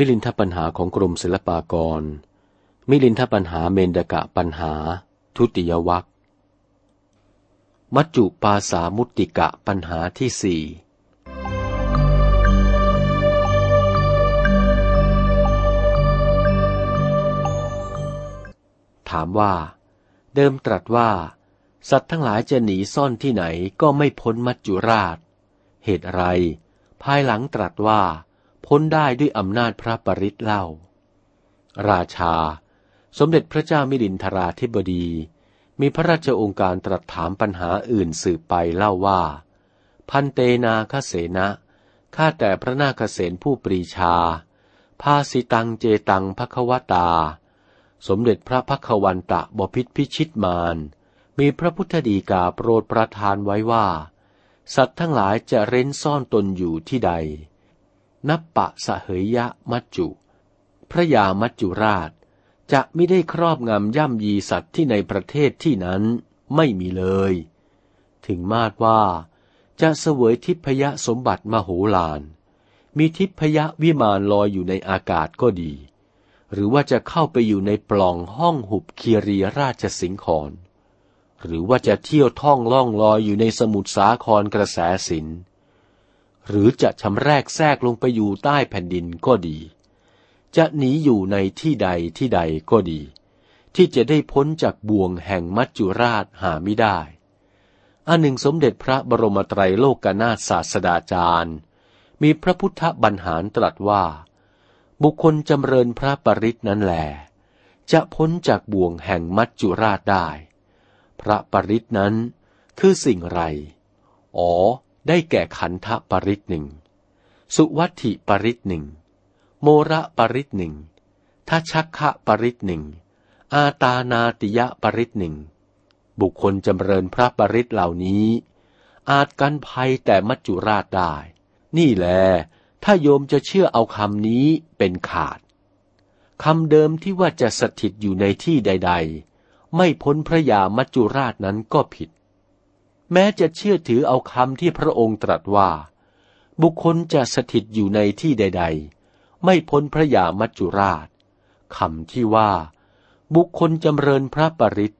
มิลินทปัญหาของกรมศิลปากร มิลินทปัญหาเมนดกะปัญหา ทุติยวัคมัจจุปาสามุตติกะปัญหาที่สี่ถามว่า เดิมตรัสว่า สัตว์ทั้งหลายจะหนีซ่อนที่ไหนก็ไม่พ้นมัจจุราช เหตุไร ภายหลังตรัสว่า พ้นได้ด้วยอำนาจพระปริตเล่า ราชา สมเด็จพระเจ้ามิลินทราธิบดี มีพระราชองค์การตรัสถามปัญหาอื่นสืบไปเล่าว่า พันเตนาคเสนะข้าแต่พระนาคเสนผู้ปรีชา ภาสิตังเจตังภควตา สมเด็จพระพักวันตะบพิษพิชิตมารมีพระพุทธดีกาโปรดประทานไว้ว่า สัตว์ทั้งหลายจะเร้นซ่อนตนอยู่ที่ใด นับปะสะเหยยะมัจจุ พระยามัจจุราช จะไม่ได้ครอบงำย่ำยีสัตว์ที่ในประเทศที่นั้นไม่มีเลย ถึงมาดว่าจะเสวยทิพยสมบัติมโหฬารมีทิพยวิมานลอยอยู่ในอากาศก็ดี หรือว่าจะเข้าไปอยู่ในปล่องห้องหุบคีรีราชสิงคอนหรือว่าจะเที่ยวท่องล่องลอยอยู่ในสมุทรสาครกระแสสิน หรือจะชำแรกแทรกลงไปอยู่ใต้แผ่นดินก็ดี จะหนีอยู่ในที่ใดที่ใดก็ดี ที่จะได้พ้นจากบ่วงแห่งมัจจุราชหาไม่ได้อันหนึ่งสมเด็จพระบรมไตรโลกนาถศาสดาจารย์ มีพระพุทธบัญหารตรัสว่า บุคคลจำเริญพระปริตนั้นแหลจะพ้นจากบ่วงแห่งมัจจุราชได้ พระปริตนั้นคือสิ่งไร อ๋อ ได้แก่ขันธปริตหนึ่ง สุวัตถิปริตหนึ่ง โมระปริตหนึ่งทัชักขะปริตหนึ่ง อาตานาติยะปริตหนึ่ง บุคคลจำเริญพระปริตเหล่านี้ อาจกันภัยแต่มัจจุราชได้ นี่แหละถ้าโยมจะเชื่อเอาคำนี้เป็นขาดคำเดิมที่ว่าจะสถิตอยู่ในที่ใด ๆ ไม่พ้นพระยามัจจุราชนั้นก็ผิด แม้จะเชื่อถือเอาคำที่พระองค์ตรัสว่า บุคคลจะสถิตอยู่ในที่ใด ๆ ไม่พ้นพระยามัจจุราชคำที่ว่า บุคคลจำเริญพระปริต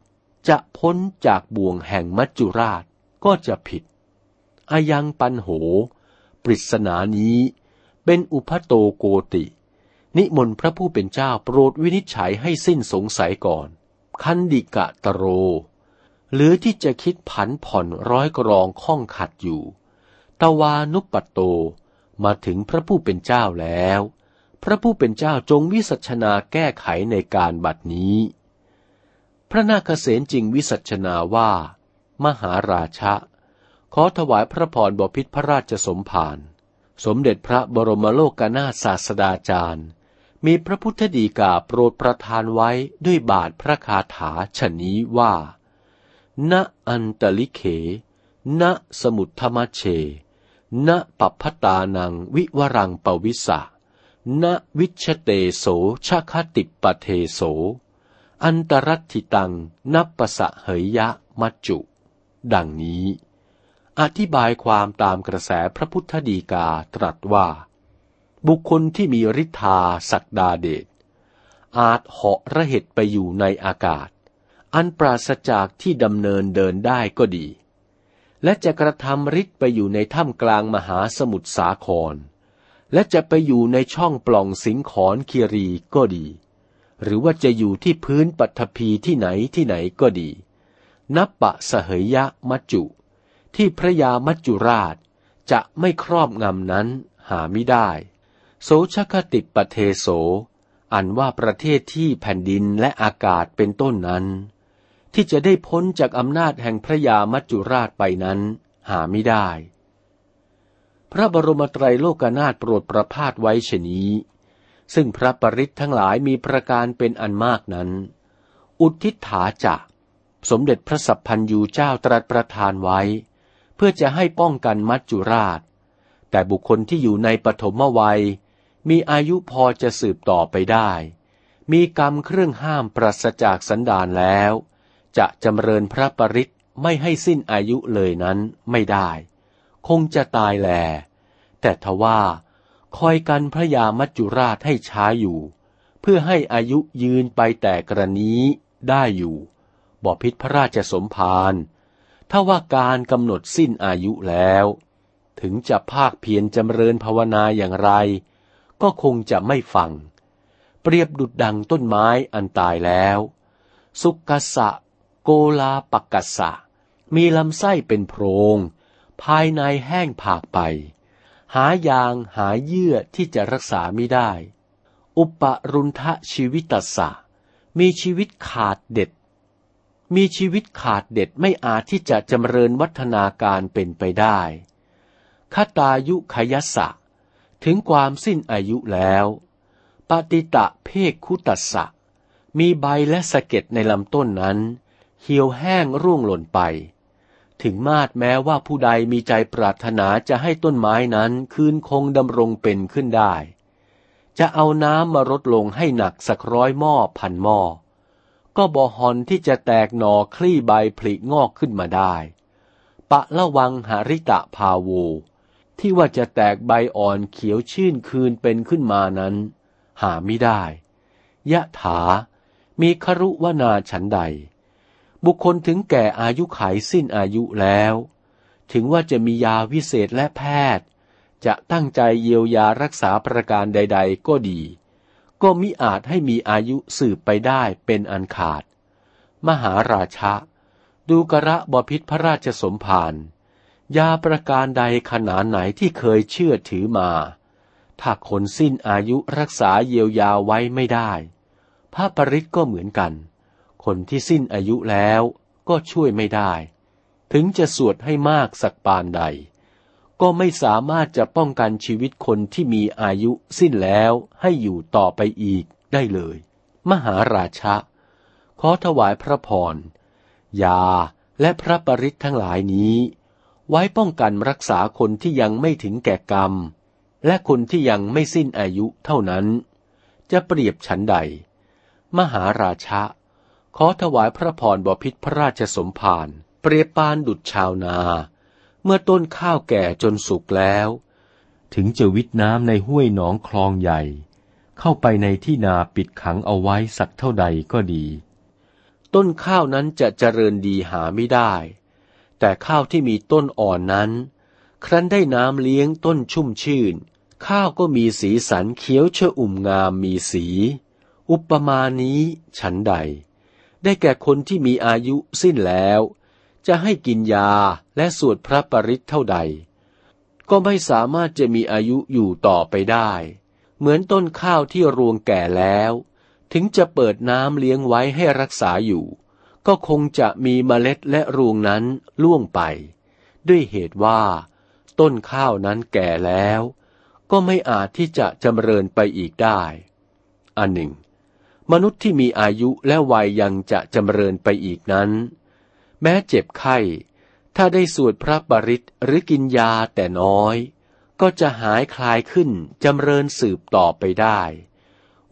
จะพ้นจากบ่วงแห่งมัจจุราชก็จะผิดอายังปันโห ปริศนานี้ เป็นอุพโตโกติ นิมนต์พระผู้เป็นเจ้าโปรดวินิจฉัยให้สิ้นสงสัยก่อน คันดิกะตโร หรือที่จะคิดผันผ่อนร้อยกรองข้องขัดอยู่ ตวานุปปโตมาถึงพระผู้เป็นเจ้าแล้ว พระผู้เป็นเจ้าจงวิสัชนาแก้ไขในการบัดนี้ พระนาคเษนจริงวิสัชนาว่า มหาราชะ ขอถวายพระพรบพิษพระราชสมภารสมเด็จพระบรมโลกนาศาสดาจารย์ มีพระพุทธดีกาโปรดประทานไว้ด้วยบาทพระคาถาชนี้ว่า ณอันตลิเข ณสมุทธมเช ณปัพตานังวิวรังปวิสะณวิชเตโสชาคติปเทโส อันตรัติตังนับปะสะเหยยะมัจจุ ดังนี้ อธิบายความตามกระแสพระพุทธดีกาตรัสว่า บุคคลที่มีฤทธาศักดาเดชอาจเหาะระเหตุไปอยู่ในอากาศ อันปราศจากที่ดำเนินเดินได้ก็ดี และจะกระทำฤทธิ์ไปอยู่ในถ้ำกลางมหาสมุทรสาคร และจะไปอยู่ในช่องปล่องสิงขอนคีรีก็ดี หรือว่าจะอยู่ที่พื้นปัทภีที่ไหนที่ไหนก็ดีนับปะสเหยะมัจจุ ที่พระยามัจจุราชจะไม่ครอบงำนั้นหาไม่ได้ โสชคติปเทโส อันว่าประเทศที่แผ่นดินและอากาศเป็นต้นนั้น ที่จะได้พ้นจากอำนาจแห่งพระยามัจจุราชไปนั้นหาไม่ได้ พระบรมไตรโลกนาถโปรดประพาสไว้ชนี้ ซึ่งพระปริศทั้งหลายมีประการเป็นอันมากนั้น อุทิศถาจะสมเด็จพระสัพพันยูเจ้าตรัสประทานไว้ เพื่อจะให้ป้องกันมัจจุราช แต่บุคคลที่อยู่ในปฐมวัย มีอายุพอจะสืบต่อไปได้ มีกรรมเครื่องห้ามปราศจากสันดานแล้ว จะจำเริญพระปริตไม่ให้สิ้นอายุเลยนั้นไม่ได้ คงจะตายแล แต่ทว่าคอยกันพระยามัจจุราชให้ช้าอยู่ เพื่อให้อายุยืนไปแต่กรณีได้อยู่บอพิษพระราชสมภารถ้าว่าการกำหนดสิ้นอายุแล้ว ถึงจะภาคเพียรจำเริญภาวนาอย่างไร ก็คงจะไม่ฟัง เปรียบดุดดังต้นไม้อันตายแล้ว สุกสะ โกลาปักกัสสะ มีลำไส้เป็นโพรง ภายในแห้งผากไป หายางหาเยื่อที่จะรักษาไม่ได้ อุปรุนทะชีวิตสะ มีชีวิตขาดเด็ด มีชีวิตขาดเด็ดไม่อาจที่จะจำเริญวัฒนาการเป็นไปได้คตายุขยสะ ถึงความสิ้นอายุแล้วปฏิตะเพกคุตัสสะ มีใบและสะเก็ดในลำต้นนั้น เหี่ยวแห้งร่วงหล่นไป ถึงมาดแม้ว่าผู้ใดมีใจปรารถนาจะให้ต้นไม้นั้นคืนคงดำรงเป็นขึ้นได้ จะเอาน้ำมารดลงให้หนักสักร้อยหม้อพันหม้อ ก็บอฮอนที่จะแตกหนอคลี่ใบผลิงอกขึ้นมาได้ ปะละวังหาริตะพาโว ที่ว่าจะแตกใบอ่อนเขียวชื่นคืนเป็นขึ้นมานั้น หาไม่ได้ ยะถามีครุวนาฉันใด บุคคลถึงแก่อายุขัยสิ้นอายุแล้ว ถึงว่าจะมียาวิเศษและแพทย์ จะตั้งใจเยียวยารักษาประการใด ๆ ก็ดี ก็มิอาจให้มีอายุสืบไปได้เป็นอันขาด มหาราชะ ดูกระบพิษพระราชสมภารยาประการใดขนาดไหนที่เคยเชื่อถือมา ถ้าคนสิ้นอายุรักษาเยียวยาไว้ไม่ได้ พระปริศก็เหมือนกัน คนที่สิ้นอายุแล้วก็ช่วยไม่ได้ ถึงจะสวดให้มากสักปานใด ก็ไม่สามารถจะป้องกันชีวิตคนที่มีอายุสิ้นแล้วให้อยู่ต่อไปอีกได้เลย มหาราชะ ขอถวายพระพรยาและพระปริศทั้งหลายนี้ ไว้ป้องกันรักษาคนที่ยังไม่ถึงแก่กรรม และคนที่ยังไม่สิ้นอายุเท่านั้น จะเปรียบฉันใด มหาราชะ ขอถวายพระพรบพิษพระราชสมภารเปรียบปานดุจชาวนา เมื่อต้นข้าวแก่จนสุกแล้ว ถึงจะวิทน้ำในห้วยหนองคลองใหญ่ เข้าไปในที่นาปิดขังเอาไว้สักเท่าใดก็ดี ต้นข้าวนั้นจะเจริญดีหาไม่ได้ แต่ข้าวที่มีต้นอ่อนนั้น ครั้นได้น้ำเลี้ยงต้นชุ่มชื่น ข้าวก็มีสีสันเขียวเชอุ่มงามมีสี อุปมานี้ฉันใด ได้แก่คนที่มีอายุสิ้นแล้ว จะให้กินยาและสวดพระปริศเท่าใด ก็ไม่สามารถจะมีอายุอยู่ต่อไปได้ เหมือนต้นข้าวที่รวงแก่แล้ว ถึงจะเปิดน้ำเลี้ยงไว้ให้รักษาอยู่ ก็คงจะมีเมล็ดและรวงนั้นล่วงไป ด้วยเหตุว่า ต้นข้าวนั้นแก่แล้ว ก็ไม่อาจที่จะจำเริญไปอีกได้ อันหนึ่ง มนุษย์ที่มีอายุและวัยยังจะจำเริญไปอีกนั้น แม้เจ็บไข้ ถ้าได้สวดพระบริตหรือกินยาแต่น้อย ก็จะหายคลายขึ้นจำเริญสืบต่อไปได้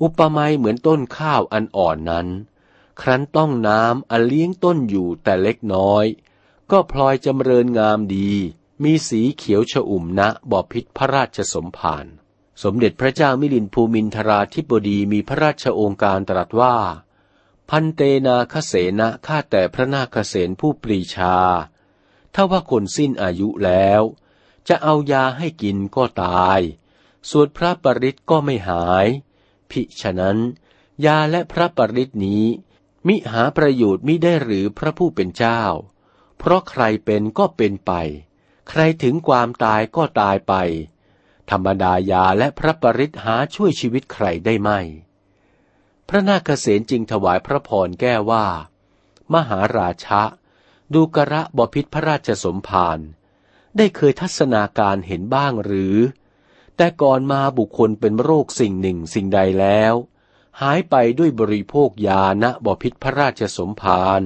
อุปมาเหมือนต้นข้าวอันอ่อนนั้น ครั้นต้องน้ำอันเลี้ยงต้นอยู่แต่เล็กน้อย ก็พลอยจำเริญงามดี มีสีเขียวชอุ่มนะบ่อพิษพระราชสมภาร สมเด็จพระเจ้ามิลินภูมินทราธิบดีมีพระราชโองการตรัสว่า พันเตนาคเสนะข้าแต่พระนาคเสนผู้ปรีชา ถ้าว่าคนสิ้นอายุแล้ว จะเอายาให้กินก็ตาย ส่วนพระปริตก็ไม่หาย พิฉะนั้น ยาและพระปริตนี้ มิหาประโยชน์มิได้หรือพระผู้เป็นเจ้า เพราะใครเป็นก็เป็นไป ใครถึงความตายก็ตายไป ธรรมดายาและพระปริศหาช่วยชีวิตใครได้ไม่ พระนาคเษนจึงถวายพระพรแก้ว่า มหาราชะ ดูกระบพิษพระราชสมภารได้เคยทัศนาการเห็นบ้างหรือ แต่ก่อนมาบุคคลเป็นโรคสิ่งหนึ่งสิ่งใดแล้ว หายไปด้วยบริโภคยาณบพิษพระราชสมภาร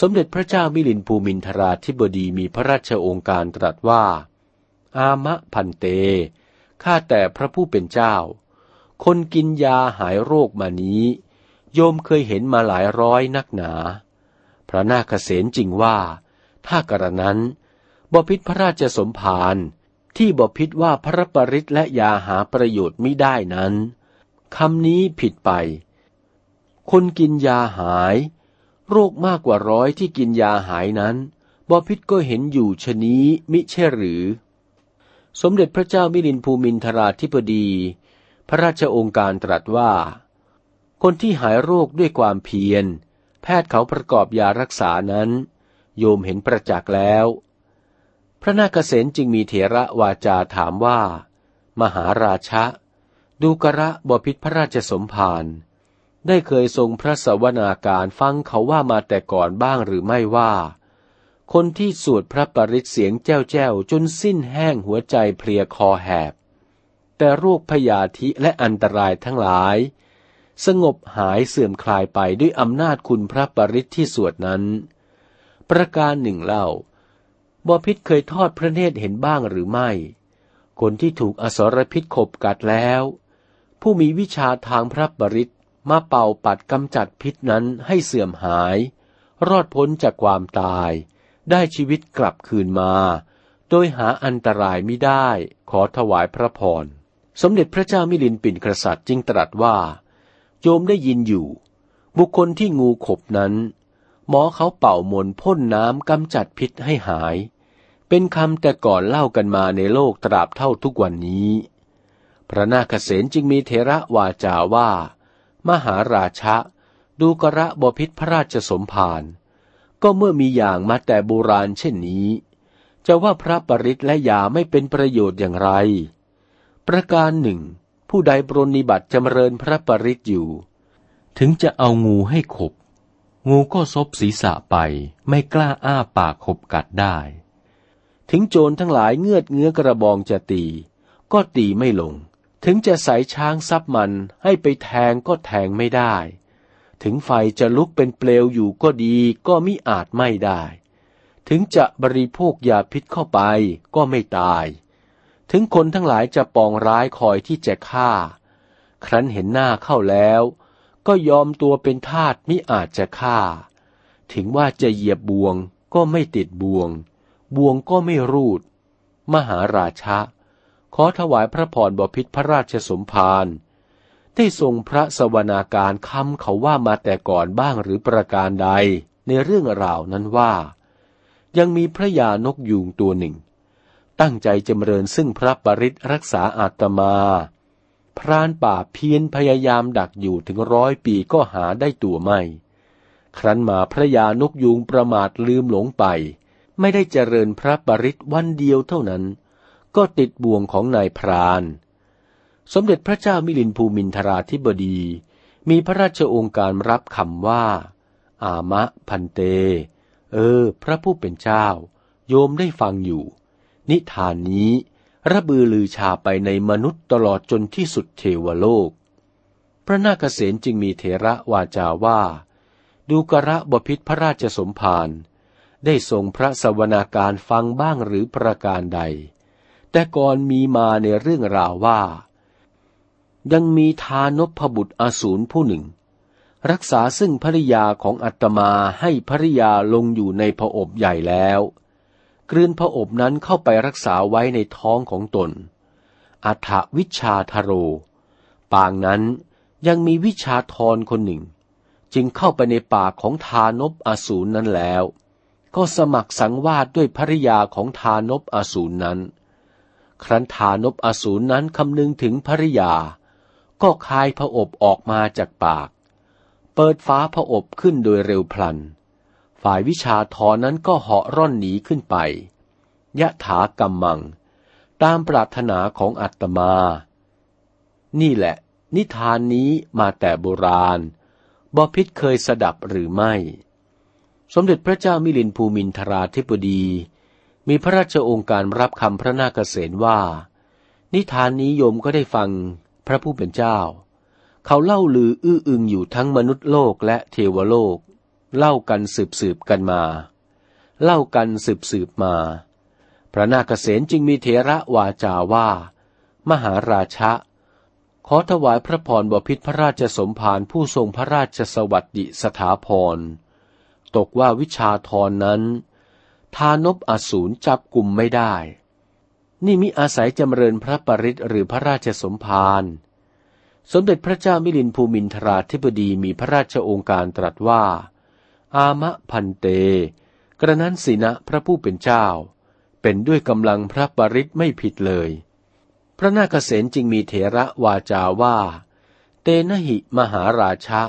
สมเด็จพระเจ้ามิลินภูมินทราธิบดีมีพระราชโองการตรัสว่า อามะพันเต ข้าแต่พระผู้เป็นเจ้า คนกินยาหายโรคมานี้ โยมเคยเห็นมาหลายร้อยนักหนา พระนาคเษนจริงว่า ถ้ากระนั้นบพิษพระราชสมภารที่บพิษว่าพระปริตและยาหาประโยชน์ไม่ได้นั้นคำนี้ผิดไป คนกินยาหาย โรคมากกว่าร้อยที่กินยาหายนั้นบพิษก็เห็นอยู่ชนี้มิใช่หรือ สมเด็จพระเจ้ามิลินภูมินทราธิปดี พระราชองค์การตรัสว่า คนที่หายโรคด้วยความเพียร แพทย์เขาประกอบยารักษานั้น โยมเห็นประจักษ์แล้ว พระนาคเษนจึงมีเถระวาจาถามว่า มหาราชะ ดูกระบพิษพระราชสมภารได้เคยทรงพระสวนาการฟังเขาว่ามาแต่ก่อนบ้างหรือไม่ว่า คนที่สวดพระปริศเสียงแจ้วแจ้วจนสิ้นแห้งหัวใจเพลียคอแหบ แต่โรคพยาธิและอันตรายทั้งหลาย สงบหายเสื่อมคลายไปด้วยอำนาจคุณพระปริศที่สวดนั้น ประการหนึ่งเล่าบอพิษเคยทอดพระเนตรเห็นบ้างหรือไม่ คนที่ถูกอสรพิษขบกัดแล้ว ผู้มีวิชาทางพระปริศมาเป่าปัดกำจัดพิษนั้นให้เสื่อมหาย รอดพ้นจากความตาย ได้ชีวิตกลับคืนมา โดยหาอันตรายไม่ได้ขอถวายพระพร สมเด็จพระเจ้ามิลินปินกษัตริย์จึงตรัสว่า โยมได้ยินอยู่ บุคคลที่งูขบนั้น หมอเขาเป่ามนพ่นน้ำกำจัดพิษให้หาย เป็นคำแต่ก่อนเล่ากันมาในโลกตราบเท่าทุกวันนี้ พระนาคเษนจึงมีเทระวาจาว่า มหาราชะดูกระบพิษพระราชสมภาร ก็เมื่อมีอย่างมาแต่โบราณเช่นนี้ จะว่าพระปริตและยาไม่เป็นประโยชน์อย่างไร ประการหนึ่ง ผู้ใดปรนิบัติจำเริญพระปริตอยู่ ถึงจะเอางูให้ขบ งูก็ซบศีรษะไปไม่กล้าอ้าปากขบกัดได้ ถึงโจรทั้งหลายเงือดเงื้อกระบองจะตี ก็ตีไม่ลง ถึงจะใสช้างซับมันให้ไปแทงก็แทงไม่ได้ ถึงไฟจะลุกเป็นเปลวอยู่ก็ดีก็มิอาจไม่ได้ ถึงจะบริโภคยาพิษเข้าไปก็ไม่ตาย ถึงคนทั้งหลายจะปองร้ายคอยที่จะฆ่า ครั้นเห็นหน้าเข้าแล้ว ก็ยอมตัวเป็นทาสมิอาจจะฆ่า ถึงว่าจะเหยียบบวงก็ไม่ติดบวงบวงก็ไม่รูด มหาราชะ ขอถวายพระพรบพิษพระราชสมภาร ได้ทรงพระสวนาการคำเขาว่ามาแต่ก่อนบ้างหรือประการใดในเรื่องราวนั้นว่า ยังมีพระยานกยูงตัวหนึ่ง ตั้งใจจำเริญซึ่งพระปริศรักษาอาตมา พรานป่าเพียนพยายามดักอยู่ถึงร้อยปีก็หาได้ตัวไม่ ครั้นมาพระยานกยูงประมาทลืมหลงไป ไม่ได้เจริญพระปริศวันเดียวเท่านั้น ก็ติดบ่วงของนายพราน สมเด็จพระเจ้ามิลินภูมินทราธิบดี มีพระราชองค์การรับคำว่า อามะพันเต เออ พระผู้เป็นเจ้า โยมได้ฟังอยู่ นิทานนี้ ระบือลือชาไปในมนุษย์ตลอดจนที่สุดเทวโลก พระนาคเษนจึงมีเถระวาจาว่า ดูกระบพิษพระราชสมภารได้ทรงพระสวนาการฟังบ้างหรือประการใด แต่ก่อนมีมาในเรื่องราวว่า ยังมีทานพบุตรอสูรผู้หนึ่ง รักษาซึ่งภริยาของอัตมาให้ภริยาลงอยู่ในพระอบใหญ่แล้ว กลืนพระอบนั้นเข้าไปรักษาไว้ในท้องของตน อัฐวิชาทโร ปางนั้นยังมีวิชาทรคนหนึ่ง จึงเข้าไปในปากของทานพอสูรนั้นแล้ว ก็สมัครสังวาสด้วยภริยาของทานพอสูรนั้น ครั้นทานพอสูรนั้นคำนึงถึงภริยา ก็คายพระอบออกมาจากปาก เปิดฟ้าพระอบขึ้นโดยเร็วพลัน ฝ่ายวิชาทอนั้นก็เหาะร่อนหนีขึ้นไป ยะถากำมัง ตามปรารถนาของอัตมา นี่แหละ นิทานนี้มาแต่โบราณบอพิษเคยสดับหรือไม่ สมเด็จพระเจ้ามิลินภูมินทราธิปดี มีพระราชองค์การรับคำพระนาคเษนว่า นิทานนี้โยมก็ได้ฟัง พระผู้เป็นเจ้า เขาเล่าลืออื้ออึงอยู่ทั้งมนุษย์โลกและเทวโลก เล่ากันสืบสืบกันมา เล่ากันสืบสืบมา พระนาคเษนจึงมีเถระวาจาว่า มหาราชะ ขอถวายพระพรบพิษพระราชสมภารผู้ทรงพระราชสวัสดิสถาพร ตกว่าวิชาทรนนั้น ทานบอสูรจับกลุ่มไม่ได้ นี่มิอาศัยจำเริญพระปริศหรือพระราชสมภารสมเด็จพระเจ้ามิลินภูมินทราธิบดีมีพระราชองค์การตรัสว่า อามะพันเต กระนั้นสินะพระผู้เป็นเจ้า เป็นด้วยกำลังพระปริศไม่ผิดเลย พระนาคเษนจึงมีเถระวาจาว่า เตนหิมหาราชะ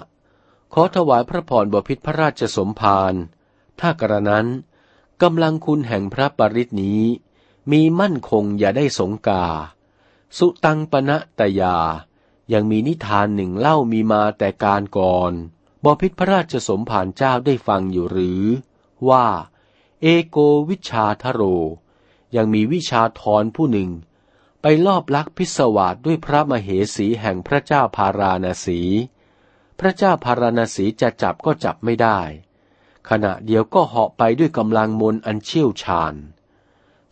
ขอถวายพระพรบพิษพระราชสมภารถ้ากระนั้นกำลังคุณแห่งพระปริศนี้ มีมั่นคงอย่าได้สงกา สุตังปณะตยา ยังมีนิทานหนึ่งเล่ามีมาแต่การก่อนบอพิษพระราชสมภารเจ้าได้ฟังอยู่หรือ ว่า เอโกวิชาทโร ยังมีวิชาทรผู้หนึ่ง ไปลอบลักพิศวาสด้วยพระมเหสีแห่งพระเจ้าพาราณสี พระเจ้าพาราณสีจะจับก็จับไม่ได้ ขณะเดียวก็เหาะไปด้วยกำลังมนอันเชี่ยวชาญ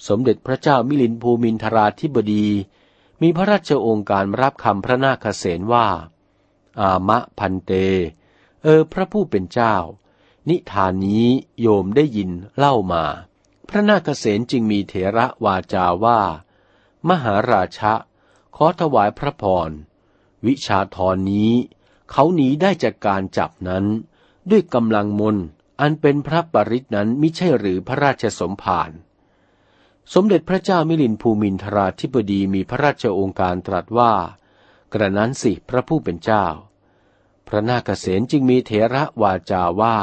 สมเด็จพระเจ้ามิลินภูมินทราธิบดี มีพระราชโองการรับคำพระนาคเษนว่า อามะพันเต เออพระผู้เป็นเจ้า นิทานนี้โยมได้ยินเล่ามา พระนาคเษนจึงมีเถระวาจาว่า มหาราชะ ขอถวายพระพร วิชาทรนี้ เขาหนีได้จากการจับนั้น ด้วยกำลังมนอันเป็นพระปริตนั้นมิใช่หรือพระราชสมภาร สมเด็จพระเจ้ามิลินภูมินทราธิบดีมีพระราชโองการตรัสว่า กระนั้นสิพระผู้เป็นเจ้า พระนาคเษนจึงมีเถระวาจาว่า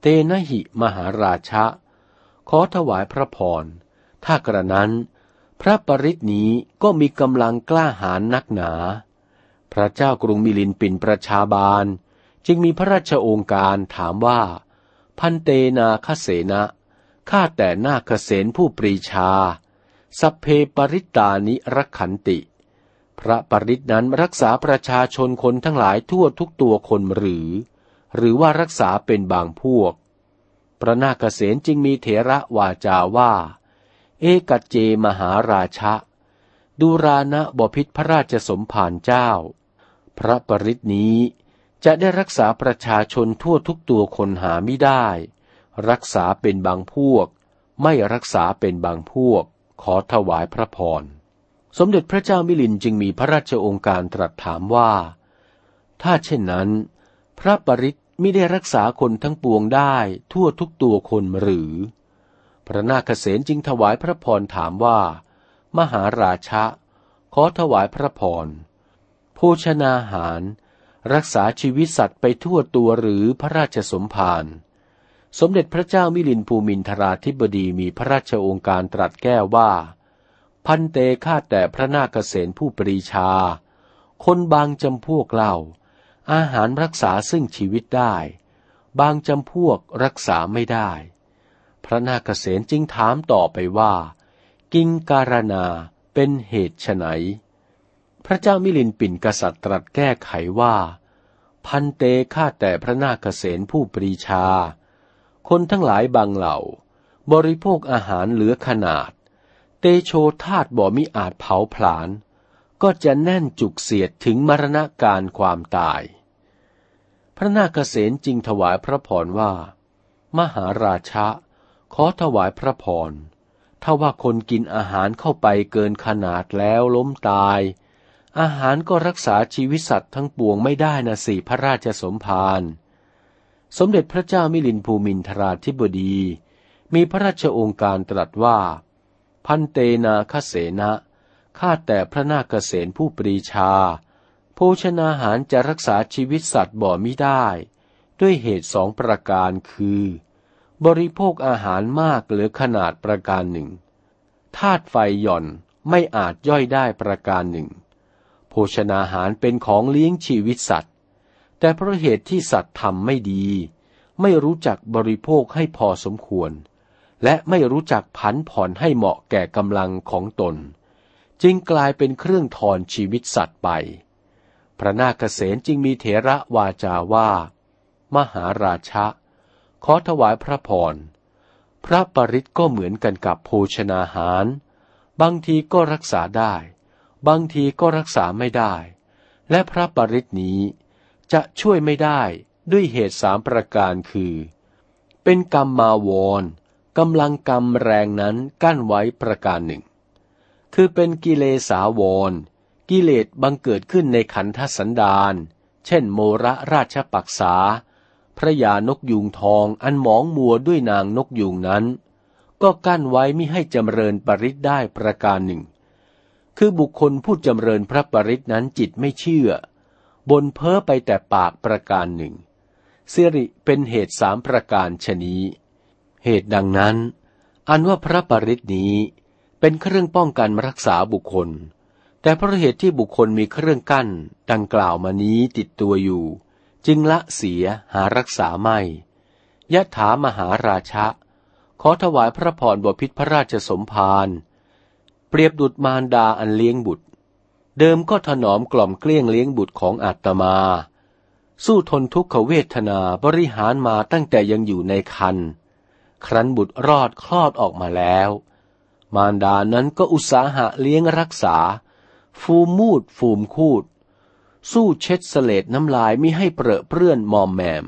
เตนะหิมหาราชะ ขอถวายพระพร ถ้ากระนั้น พระปริตนี้ก็มีกำลังกล้าหาญนักหนา พระเจ้ากรุงมิลินปินประชาบาล จึงมีพระราชโองการถามว่า พันเตนาคเสนะ ข้าแต่นาคเษนผู้ปรีชา สัพเพปริตานิรักขันติ พระปริตนั้นรักษาประชาชนคนทั้งหลายทั่วทุกตัวคนหรือ หรือว่ารักษาเป็นบางพวก พระนาคเษนจึงมีเถระวาจาว่า เอกัจเจมหาราชะดูรานะบพิษพระราชสมภารเจ้า พระปริตนี้จะได้รักษาประชาชนทั่วทุกตัวคนหาไม่ได้ รักษาเป็นบางพวก ไม่รักษาเป็นบางพวก ขอถวายพระพร สมเด็จพระเจ้ามิลินจึงมีพระราชองค์การตรัสถามว่า ถ้าเช่นนั้น พระปริศไม่ได้รักษาคนทั้งปวงได้ทั่วทุกตัวคนหรือ พระนาคเษนจึงถวายพระพรถามว่า มหาราชะ ขอถวายพระพร โภชนาหาร รักษาชีวิตสัตว์ไปทั่วตัวหรือพระราชสมภาร สมเด็จพระเจ้ามิลินภูมินทราธิบดีมีพระราชโองการตรัสแก้วว่า พันเตฆ่าแต่พระนาคเษนผู้ปรีชา คนบางจำพวกเล่าอาหารรักษาซึ่งชีวิตได้ บางจำพวกรักษาไม่ได้ พระนาคเษนจึงถามต่อไปว่า กิงการนาเป็นเหตุไฉนพระเจ้ามิลินปิ่นกษัตริย์ตรัสแก้ไขว่า พันเตฆ่าแต่พระนาคเษนผู้ปรีชา คนทั้งหลายบางเหล่า บริโภคอาหารเหลือขนาด เตโชธาตบ่มิอาจเผาผลาญ ก็จะแน่นจุกเสียดถึงมรณะการความตาย พระนาคเษนจึงถวายพระพรว่า มหาราชะ ขอถวายพระพรถ้าว่าคนกินอาหารเข้าไปเกินขนาดแล้วล้มตาย อาหารก็รักษาชีวิตสัตว์ทั้งปวงไม่ได้นะสิพระราชสมภาร สมเด็จพระเจ้ามิลินภูมินทราธิบดี มีพระราชโองการตรัสว่า พันเตนาคเสนะข้าแต่พระนาคเษนผู้ปรีชา โภชนาหารจะรักษาชีวิตสัตว์บ่มิได้ ด้วยเหตุสองประการคือ บริโภคอาหารมากเหลือขนาดประการหนึ่งธาตุไฟหย่อนไม่อาจย่อยได้ประการหนึ่ง โภชนาหารเป็นของเลี้ยงชีวิตสัตว์ แต่เพราะเหตุที่สัตว์ทำไม่ดี ไม่รู้จักบริโภคให้พอสมควร และไม่รู้จักผันผ่อนให้เหมาะแก่กำลังของตน จึงกลายเป็นเครื่องทอนชีวิตสัตว์ไป พระนาคเษนจึงมีเถระวาจาว่า มหาราชะ ขอถวายพระพร พระปริตก็เหมือนกันกับโภชนาหาร บางทีก็รักษาได้ บางทีก็รักษาไม่ได้ และพระปริตนี้ จะช่วยไม่ได้ด้วยเหตุสามประการคือ เป็นกรรมมาวรกำลังกรรมแรงนั้นกั้นไว้ประการหนึ่ง คือเป็นกิเลสาวร กิเลสบังเกิดขึ้นในขันธสันดานเช่น โมระราชปักษา พระยานกยูงทองอันหมองมัวด้วยนางนกยูงนั้น ก็กั้นไว้มิให้จำเริญปริศได้ประการหนึ่ง คือบุคคลผู้จำเริญพระปริศนั้นจิตไม่เชื่อ บนเพ้อไปแต่ปากประการหนึ่งสิริเป็นเหตุสามประการชนี้ เหตุดังนั้น อันว่าพระปริศนี้เป็นเครื่องป้องกันรักษาบุคคล แต่เพราะเหตุที่บุคคลมีเครื่องกั้น ดังกล่าวมานี้ติดตัวอยู่ จึงละเสียหารักษาไม่ยะถามหาราชะ ขอถวายพระพรบพิษพระราชสมภารเปรียบดุจมารดาอันเลี้ยงบุตร เดิมก็ถนอมกล่อมเกลี้ยงเลี้ยงบุตรของอาตมา สู้ทนทุกขเวทนาบริหารมาตั้งแต่ยังอยู่ในคัน ครั้นบุตรรอดคลอดออกมาแล้ว มารดานั้นก็อุตสาหะเลี้ยงรักษา ฟูมูดฟูมคูด สู้เช็ดเสลดน้ำลายไม่ให้เปรอะเปื้อนมอมแมม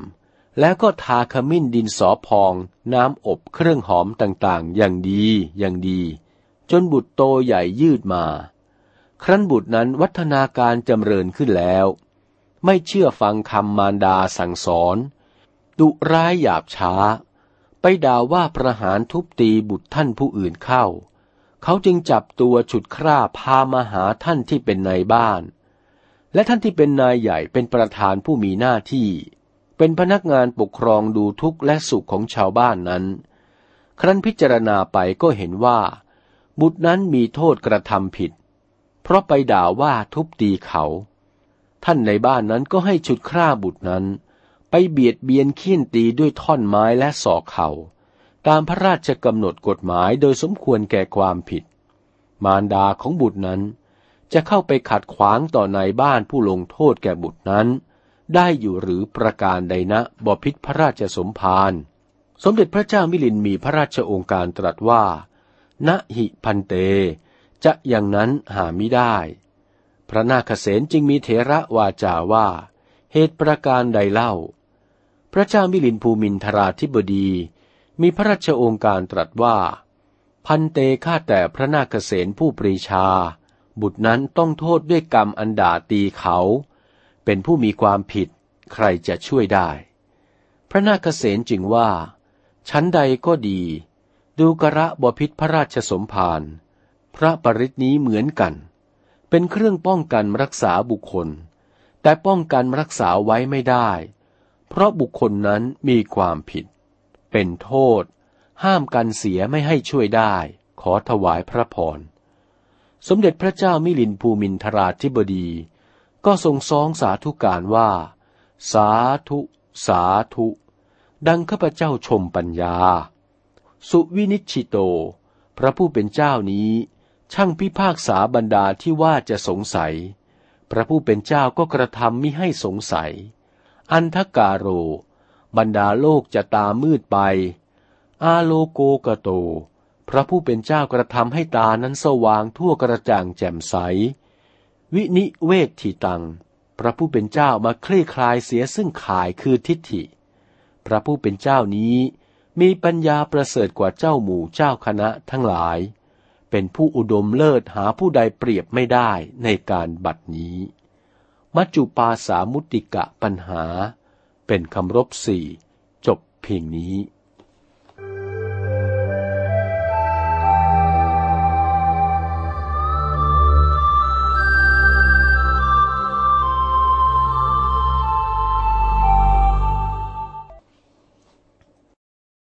แล้วก็ทาขมิ้นดินสอพอง น้ำอบเครื่องหอมต่างๆ อย่างดีอย่างดี จนบุตรโตใหญ่ยืดมา ครั้นบุตรนั้นวัฒนาการจำเริญขึ้นแล้ว ไม่เชื่อฟังคำมารดาสั่งสอน ดุร้ายหยาบช้า ไปด่าว่าประหารทุบตีบุตรท่านผู้อื่นเข้า เขาจึงจับตัวฉุดคร่าพามาหาท่านที่เป็นนายบ้าน และท่านที่เป็นนายใหญ่เป็นประธานผู้มีหน้าที่ เป็นพนักงานปกครองดูทุกข์และสุขของชาวบ้านนั้น ครั้นพิจารณาไปก็เห็นว่า บุตรนั้นมีโทษกระทำผิด เพราะไปด่าว่าทุบตีเขา ท่านในบ้านนั้นก็ให้ฉุดคร่าบุตรนั้น ไปเบียดเบียนเคี่ยนตีด้วยท่อนไม้และศอกเขา่าตามพระราชกำหนดกฎหมายโดยสมควรแก่ความผิด มารดาของบุตรนั้น จะเข้าไปขัดขวางต่อในบ้านผู้ลงโทษแก่บุตรนั้น ได้อยู่หรือประการใดนะบพิษพระราชสมภารสมเด็จพระเจ้ามิลินมีพระราชองค์การตรัสว่า ณหิพันเต จะอย่างนั้นหาไม่ได้ พระนาคเษนจึงมีเถระวาจาว่า เหตุประการใดเล่า พระเจ้ามิลินภูมินทราธิบดี มีพระราชองค์การตรัสว่า พันเตฆ่าแต่พระนาคเษนผู้ปรีชา บุตรนั้นต้องโทษด้วยกรรมอันดาตีเขา เป็นผู้มีความผิด ใครจะช่วยได้ พระนาคเษนจึงว่าชั้นใดก็ดี ดูกระบพิษพระราชสมภาร พระปริตนี้เหมือนกัน เป็นเครื่องป้องกันรักษาบุคคล แต่ป้องกันรักษาไว้ไม่ได้ เพราะบุคคลนั้นมีความผิด เป็นโทษ ห้ามกันเสียไม่ให้ช่วยได้ ขอถวายพระพร สมเด็จพระเจ้ามิลินภูมินทราธิบดี ก็ทรงซองสาธุการว่า สาธุ สาธุ ดังข้าพเจ้าชมปัญญา สุวินิชิโต พระผู้เป็นเจ้านี้ ช่างพิพากษาบรรดาที่ว่าจะสงสัย พระผู้เป็นเจ้าก็กระทำมิให้สงสัย อันทกาโร บรรดาโลกจะตามืดไป อาโลโกกโต พระผู้เป็นเจ้ากระทำให้ตานั้นสว่างทั่วกระจ่างแจ่มใส วินิเวททิตัง พระผู้เป็นเจ้ามาคลี่คลายเสียซึ่งขายคือทิฏฐิ พระผู้เป็นเจ้านี้มีปัญญาประเสริฐกว่าเจ้าหมู่เจ้าคณะทั้งหลาย เป็นผู้อุดมเลิศหาผู้ใดเปรียบไม่ได้ในการบัดนี้ มัจจุปาสามุติกะปัญหา เป็นคำรบสี่ จบเพียงนี้